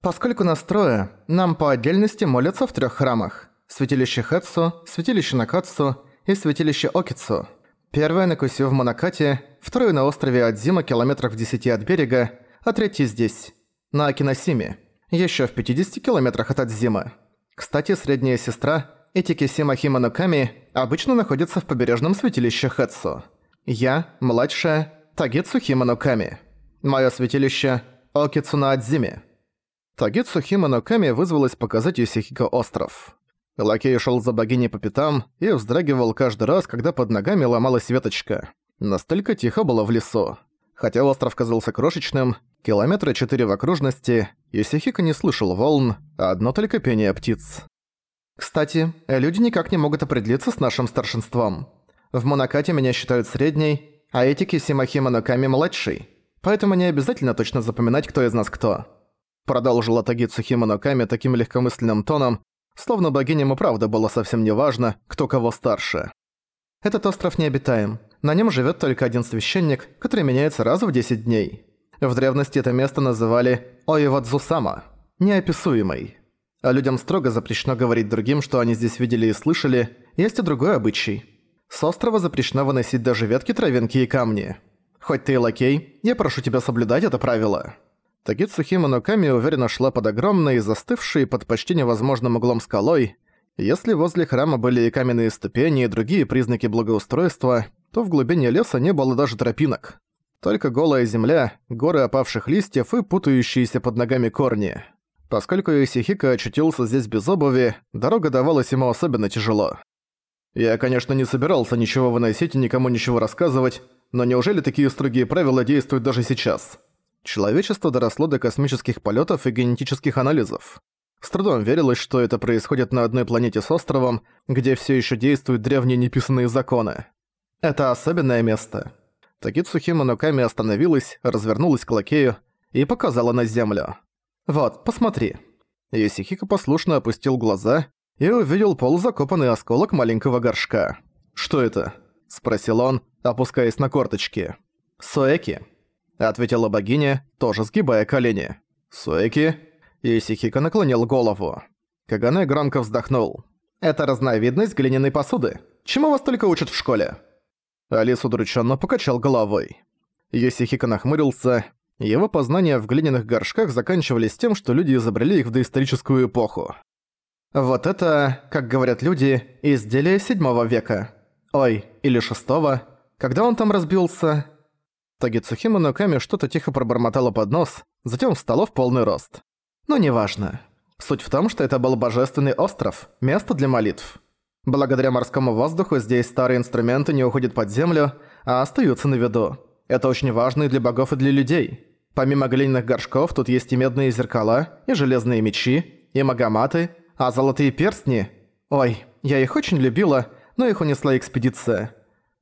Поскольку нас трое, нам по отдельности молятся в трех храмах. Святилище Хэцу, Святилище Накацу и Святилище Окицу. Первое на Кусю в Монакате, второе на острове Адзима километрах в 10 от берега, а третье здесь, на Акиносиме, еще в 50 километрах от Адзимы. Кстати, средняя сестра, Этикисима Химануками, обычно находится в побережном святилище Хэцу. Я, младшая, Тагицу Химануками. Моё святилище – Окицу на Адзиме. Тагицу Химануками вызвалась показать Юсихико остров. Лакей шел за богиней по пятам и вздрагивал каждый раз, когда под ногами ломалась веточка. Настолько тихо было в лесу. Хотя остров казался крошечным, километра четыре в окружности, Юсихико не слышал волн, а одно только пение птиц. Кстати, люди никак не могут определиться с нашим старшинством. В Монакате меня считают средней, а этики Симахима Ноками младший. Поэтому не обязательно точно запоминать, кто из нас кто. Продолжила Тагицу Химоноками таким легкомысленным тоном, словно богиням и правда было совсем не важно, кто кого старше. Этот остров необитаем. На нем живет только один священник, который меняется раз в 10 дней. В древности это место называли Оивадзусама – неописуемый. А людям строго запрещено говорить другим, что они здесь видели и слышали, есть и другой обычай. С острова запрещено выносить даже ветки, травинки и камни. Хоть ты и лакей, я прошу тебя соблюдать это правило. Тагицу Химоноками уверенно шла под огромной, застывшей под почти невозможным углом скалой. Если возле храма были и каменные ступени, и другие признаки благоустройства, то в глубине леса не было даже тропинок. Только голая земля, горы опавших листьев и путающиеся под ногами корни. Поскольку Исихика очутился здесь без обуви, дорога давалась ему особенно тяжело. Я, конечно, не собирался ничего выносить и никому ничего рассказывать, но неужели такие строгие правила действуют даже сейчас? Человечество доросло до космических полетов и генетических анализов. С трудом верилось, что это происходит на одной планете с островом, где все еще действуют древние неписанные законы. Это особенное место. Такицу Химоноками остановилась, развернулась к лакею и показала на землю. «Вот, посмотри». Исихико послушно опустил глаза и увидел полузакопанный осколок маленького горшка. «Что это?» – спросил он, опускаясь на корточки. «Суэки», ответила богиня, тоже сгибая колени. «Суэки?» Исихико наклонил голову. Кагане громко вздохнул. «Это разновидность глиняной посуды. Чему вас только учат в школе?» Алис удрученно покачал головой. Исихико нахмурился. Его познания в глиняных горшках заканчивались тем, что люди изобрели их в доисторическую эпоху. Вот это, как говорят люди, изделие седьмого века. Ой, или шестого. Когда он там разбился? Тагицухима Ноками что-то тихо пробормотала под нос, затем встала в полный рост. Но неважно. Суть в том, что это был божественный остров, место для молитв. Благодаря морскому воздуху здесь старые инструменты не уходят под землю, а остаются на виду. Это очень важно и для богов, и для людей. Помимо глиняных горшков, тут есть и медные зеркала, и железные мечи, и магоматы, а золотые перстни... Ой, я их очень любила, но их унесла экспедиция.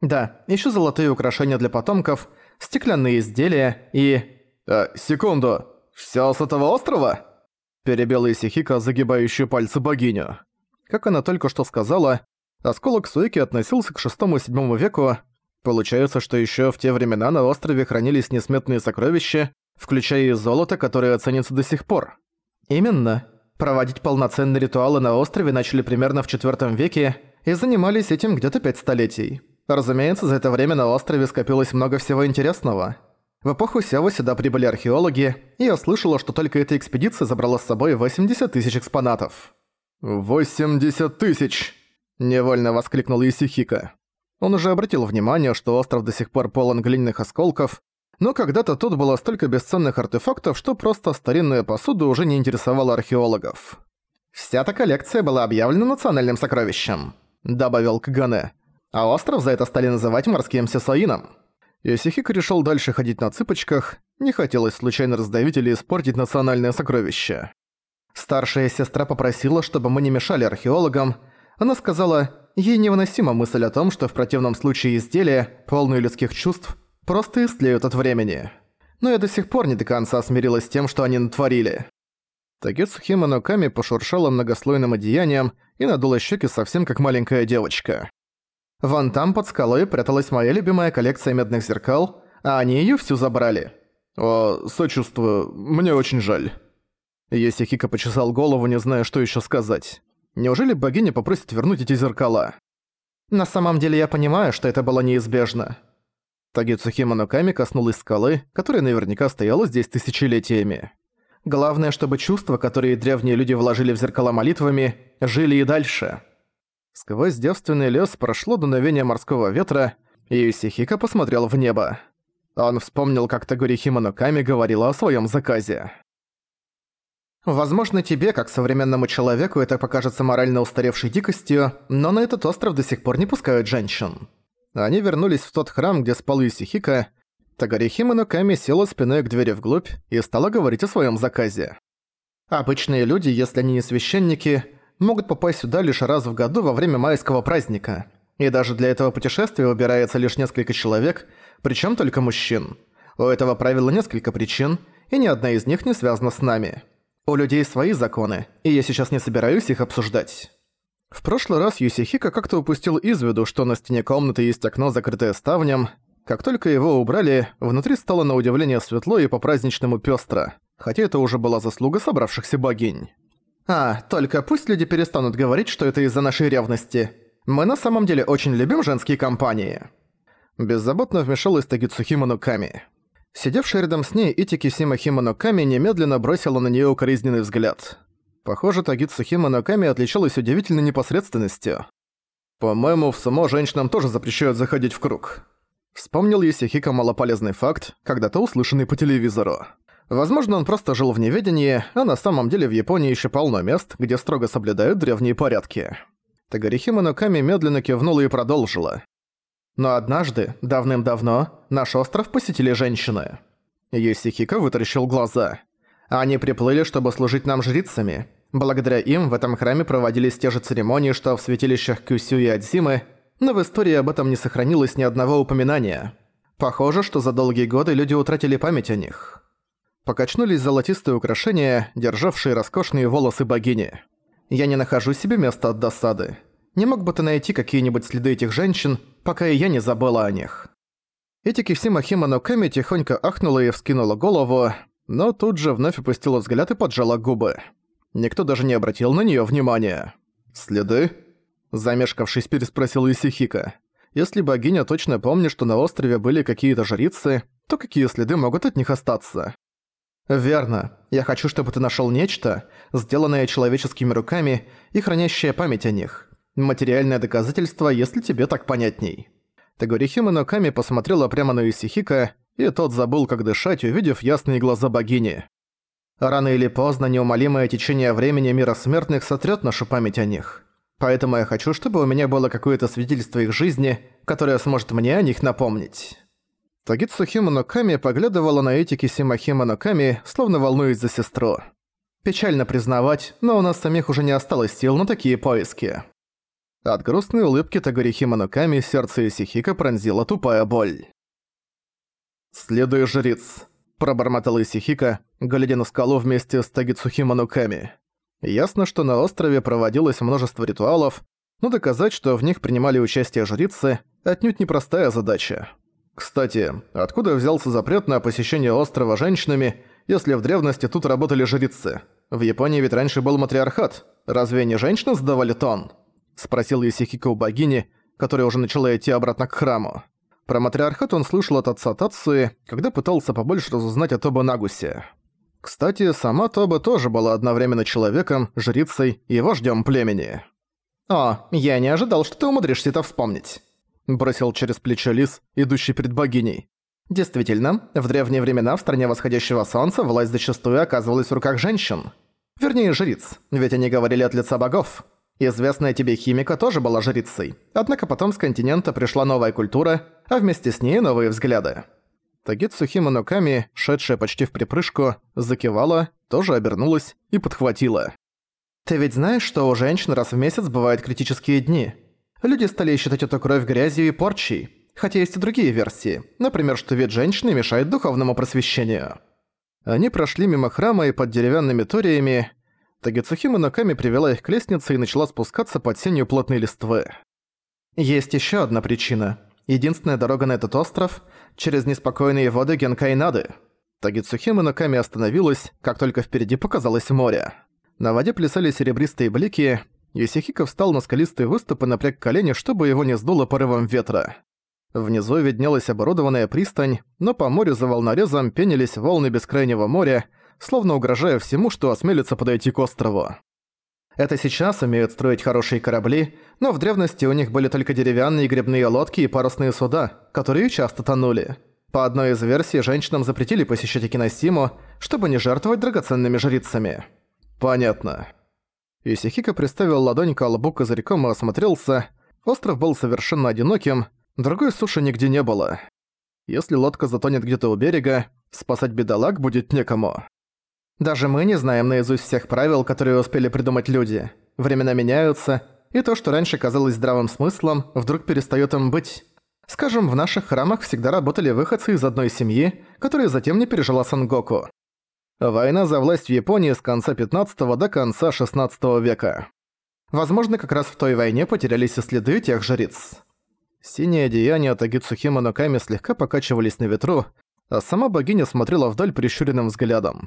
Да, еще золотые украшения для потомков – стеклянные изделия и... «Э, секунду, всё с этого острова?» Перебила Исихика, загибающую пальцы богиню. Как она только что сказала, осколок Суэки относился к шестому-седьмому веку. Получается, что ещё в те времена на острове хранились несметные сокровища, включая и золото, которое ценится до сих пор. Именно. Проводить полноценные ритуалы на острове начали примерно в IV веке и занимались этим где-то пять столетий. Разумеется, за это время на острове скопилось много всего интересного. В эпоху Сева сюда прибыли археологи, и я слышала, что только эта экспедиция забрала с собой 80 тысяч экспонатов. «80 тысяч!» – невольно воскликнул Исихика. Он уже обратил внимание, что остров до сих пор полон глиняных осколков, но когда-то тут было столько бесценных артефактов, что просто старинная посуда уже не интересовала археологов. «Вся эта коллекция была объявлена национальным сокровищем», – добавил Кагане а остров за это стали называть морским Сесоином. Исихико решил дальше ходить на цыпочках, не хотелось случайно раздавить или испортить национальное сокровище. Старшая сестра попросила, чтобы мы не мешали археологам. Она сказала, ей невыносима мысль о том, что в противном случае изделия, полные людских чувств, просто истлеют от времени. Но я до сих пор не до конца смирилась с тем, что они натворили. Тагетсу Химоноками пошуршала многослойным одеянием и надула щеки совсем как маленькая девочка. Вон там под скалой пряталась моя любимая коллекция медных зеркал, а они её всю забрали. О, сочувствую, мне очень жаль. Есихика почесал голову, не зная, что еще сказать. Неужели богиня попросит вернуть эти зеркала? На самом деле я понимаю, что это было неизбежно. Тагицухима Ноками коснулась скалы, которая наверняка стояла здесь тысячелетиями. Главное, чтобы чувства, которые древние люди вложили в зеркала молитвами, жили и дальше. Сквозь девственный лес прошло дуновение морского ветра, и Исихика посмотрел в небо. Он вспомнил, как Тагурихима Ноками говорила о своем заказе. Возможно, тебе, как современному человеку, это покажется морально устаревшей дикостью, но на этот остров до сих пор не пускают женщин. Они вернулись в тот храм, где спал Исихика. Тагарихима Ноками села спиной к двери вглубь и стала говорить о своем заказе. Обычные люди, если они не священники, могут попасть сюда лишь раз в году во время майского праздника. И даже для этого путешествия выбирается лишь несколько человек, причем только мужчин. У этого правила несколько причин, и ни одна из них не связана с нами. У людей свои законы, и я сейчас не собираюсь их обсуждать. В прошлый раз Юсихика как-то упустил из виду, что на стене комнаты есть окно, закрытое ставнем. Как только его убрали, внутри стало на удивление светло и по-праздничному пёстро, хотя это уже была заслуга собравшихся богинь. «А, только пусть люди перестанут говорить, что это из-за нашей ревности. Мы на самом деле очень любим женские компании». Беззаботно вмешалась Тагицухима Нуками. Сидевшая рядом с ней Итики Симахима Ноками немедленно бросила на нее укоризненный взгляд. Похоже, Тагицу Хима Ноками отличалась удивительной непосредственностью. «По-моему, в сумо женщинам тоже запрещают заходить в круг». Вспомнил Есихика малополезный факт, когда-то услышанный по телевизору. Возможно, он просто жил в неведении, а на самом деле в Японии еще полно мест, где строго соблюдают древние порядки. Тагарихима Ноками медленно кивнула и продолжила. Но однажды, давным-давно, наш остров посетили женщины. Юсихика вытаращил глаза. Они приплыли, чтобы служить нам жрицами. Благодаря им в этом храме проводились те же церемонии, что в святилищах Кюсю и Адзимы, но в истории об этом не сохранилось ни одного упоминания. Похоже, что за долгие годы люди утратили память о них. Покачнулись золотистые украшения, державшие роскошные волосы богини. Я не нахожу себе места от досады. Не мог бы ты найти какие-нибудь следы этих женщин, пока и я не забыла о них?» Эти Кисима Хима Кэми тихонько ахнула и вскинула голову, но тут же вновь опустила взгляд и поджала губы. Никто даже не обратил на неё внимания. «Следы?» Замешкавшись, переспросил Исихика. «Если богиня точно помнит, что на острове были какие-то жрицы, то какие следы могут от них остаться?» «Верно. Я хочу, чтобы ты нашёл нечто, сделанное человеческими руками и хранящее память о них. Материальное доказательство, если тебе так понятней. Тагорихима Ноками посмотрела прямо на Исихика, и тот забыл, как дышать, увидев ясные глаза богини. Рано или поздно неумолимое течение времени мира смертных сотрёт нашу память о них. Поэтому я хочу, чтобы у меня было какое-то свидетельство их жизни, которое сможет мне о них напомнить. Тагицу Ноками поглядывала на этики Симахима Ноками, словно волнуясь за сестру. Печально признавать, но у нас самих уже не осталось сил на такие поиски. От грустной улыбки Тагорихима Нуками сердце Исихика пронзила тупая боль. «Следуй, жриц», – пробормотал Исихика, глядя на скалу вместе с Тагицухима Нуками. Ясно, что на острове проводилось множество ритуалов, но доказать, что в них принимали участие жрицы, отнюдь непростая задача. Кстати, откуда взялся запрет на посещение острова женщинами, если в древности тут работали жрицы? В Японии ведь раньше был матриархат. Разве не женщины сдавали тон? Спросил Исихико у богини, которая уже начала идти обратно к храму. Про матриархат он слышал от отца Тацуи, когда пытался побольше разузнать о Тоба Нагусе. Кстати, сама Тоба тоже была одновременно человеком, жрицей и вождем племени. «О, я не ожидал, что ты умудришься это вспомнить», – бросил через плечо лис, идущий перед богиней. Действительно, в древние времена в стране восходящего солнца власть зачастую оказывалась в руках женщин. Вернее, жриц, ведь они говорили от лица богов. Известная тебе химика тоже была жрицей, однако потом с континента пришла новая культура, а вместе с ней новые взгляды. Тагицу Химоноками, шедшая почти в припрыжку, закивала, тоже обернулась и подхватила. «Ты ведь знаешь, что у женщин раз в месяц бывают критические дни? Люди стали считать эту кровь грязью и порчей, хотя есть и другие версии, например, что вид женщины мешает духовному просвещению». Они прошли мимо храма и под деревянными ториями, Тагицухима Ноками привела их к лестнице и начала спускаться под сенью плотной листвы. Есть еще одна причина. Единственная дорога на этот остров – через неспокойные воды Генкайнады. Тагицухима Ноками остановилась, как только впереди показалось море. На воде плясали серебристые блики, Юсихико встал на скалистый выступ и напряг колени, чтобы его не сдуло порывом ветра. Внизу виднелась оборудованная пристань, но по морю за волнорезом пенились волны бескрайнего моря, словно угрожая всему, что осмелится подойти к острову. Это сейчас умеют строить хорошие корабли, но в древности у них были только деревянные грибные лодки и парусные суда, которые часто тонули. По одной из версий, женщинам запретили посещать Акиносиму, чтобы не жертвовать драгоценными жрицами. Понятно. Исихика приставил ладонь к лбу козырьком и осмотрелся. Остров был совершенно одиноким, другой суши нигде не было. Если лодка затонет где-то у берега, спасать бедолаг будет некому. Даже мы не знаем наизусть всех правил, которые успели придумать люди. Времена меняются, и то, что раньше казалось здравым смыслом, вдруг перестаёт им быть. Скажем, в наших храмах всегда работали выходцы из одной семьи, которая затем не пережила Сангоку. Война за власть в Японии с конца 15 до конца 16 века. Возможно, как раз в той войне потерялись и следы тех жриц. Синие одеяния Тагицухима Ноками слегка покачивались на ветру, а сама богиня смотрела вдаль прищуренным взглядом.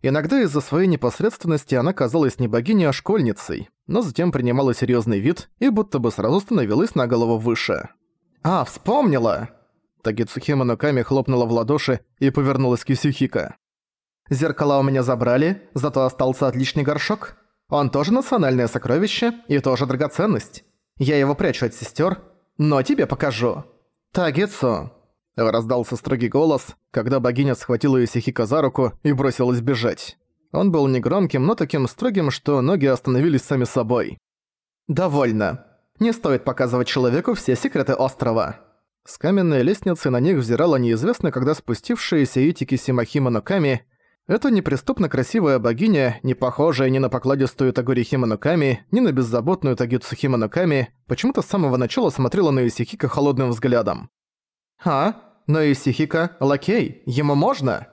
Иногда из-за своей непосредственности она казалась не богиней, а школьницей, но затем принимала серьезный вид и будто бы сразу становилась на голову выше. «А, вспомнила!» Тагицухима Ноками хлопнула в ладоши и повернулась к Исюхика. «Зеркала у меня забрали, зато остался отличный горшок. Он тоже национальное сокровище и тоже драгоценность. Я его прячу от сестер, но тебе покажу». «Тагицу!» Раздался строгий голос, когда богиня схватила Исихика за руку и бросилась бежать. Он был негромким, но таким строгим, что ноги остановились сами собой. «Довольно. Не стоит показывать человеку все секреты острова». С каменной лестницы на них взирала неизвестно когда спустившаяся Итики Симахима Ноками. Эта неприступно красивая богиня, не похожая ни на покладистую Тагори Химаноками, ни на беззаботную Тагицу Химаноками, почему-то с самого начала смотрела на Исихика холодным взглядом. «А?» Но и Сихика – лакей, ему можно?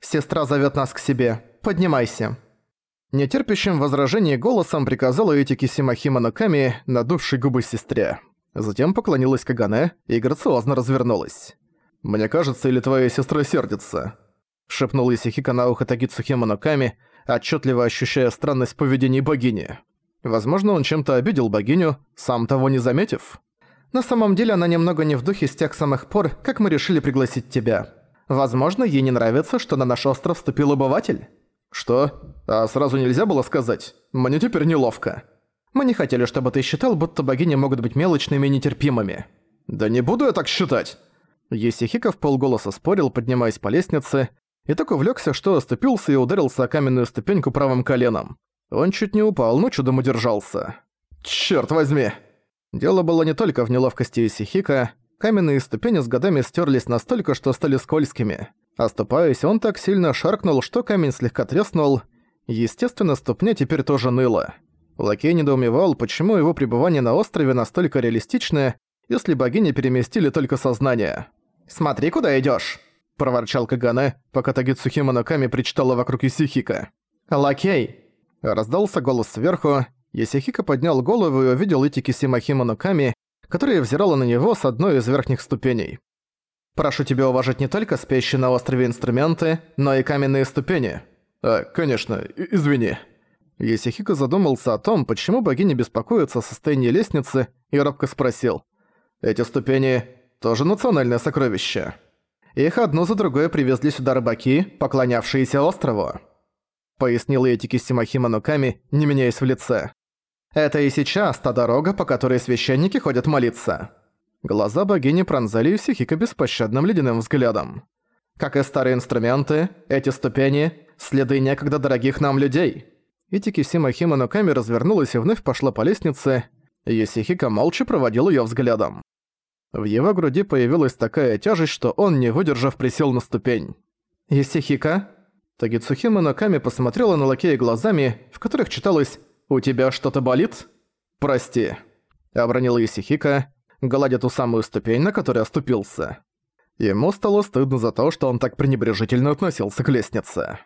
Сестра зовет нас к себе. Поднимайся. Нетерпящим возражений голосом приказала Этики Симахима Ноками, надувшей губы сестре. Затем поклонилась Кагане и грациозно развернулась. «Мне кажется, или твоя сестра сердится?» Шепнул Исихика на ухо Тагицу Химоноками, отчетливо ощущая странность поведения богини. Возможно, он чем-то обидел богиню, сам того не заметив. На самом деле она немного не в духе с тех самых пор, как мы решили пригласить тебя. Возможно, ей не нравится, что на наш остров вступил обыватель. Что? А сразу нельзя было сказать? Мне теперь неловко. Мы не хотели, чтобы ты считал, будто богини могут быть мелочными и нетерпимыми. Да не буду я так считать. Есихика в полголоса спорил, поднимаясь по лестнице, и так увлёкся, что оступился и ударился о каменную ступеньку правым коленом. Он чуть не упал, но чудом удержался. «Чёрт возьми!» Дело было не только в неловкости Исихика, каменные ступени с годами стерлись настолько, что стали скользкими. Оступаясь, он так сильно шаркнул, что камень слегка треснул. Естественно, ступня теперь тоже ныла. Лакей недоумевал, почему его пребывание на острове настолько реалистичное, если богини переместили только сознание. «Смотри, куда идёшь!» – проворчал Кагане, пока Тагицухима Ноками причитала вокруг Исихика. «Лакей!» – раздался голос сверху, Ясихика поднял голову и увидел Итики Симахима Нуками, которая взирала на него с одной из верхних ступеней. «Прошу тебя уважать не только спящие на острове инструменты, но и каменные ступени». «А, конечно, извини». Ясихика задумался о том, почему богиня беспокоится о состоянии лестницы, и робко спросил. «Эти ступени тоже национальное сокровище?» Их одно за другое привезли сюда рыбаки, поклонявшиеся острову. Пояснил Этики Симахима Нуками, не меняясь в лице. Это и сейчас та дорога, по которой священники ходят молиться». Глаза богини пронзали Исихика беспощадным ледяным взглядом. «Как и старые инструменты, эти ступени – следы некогда дорогих нам людей». Итики Симахима Ноками развернулась и вновь пошла по лестнице, Исихика молча проводил её взглядом. В его груди появилась такая тяжесть, что он, не выдержав, присел на ступень. «Исихика?» Тагицухима Ноками посмотрела на лакея глазами, в которых читалось «У тебя что-то болит?» «Прости», — обронил Исихика, гладя ту самую ступень, на которой оступился. Ему стало стыдно за то, что он так пренебрежительно относился к лестнице.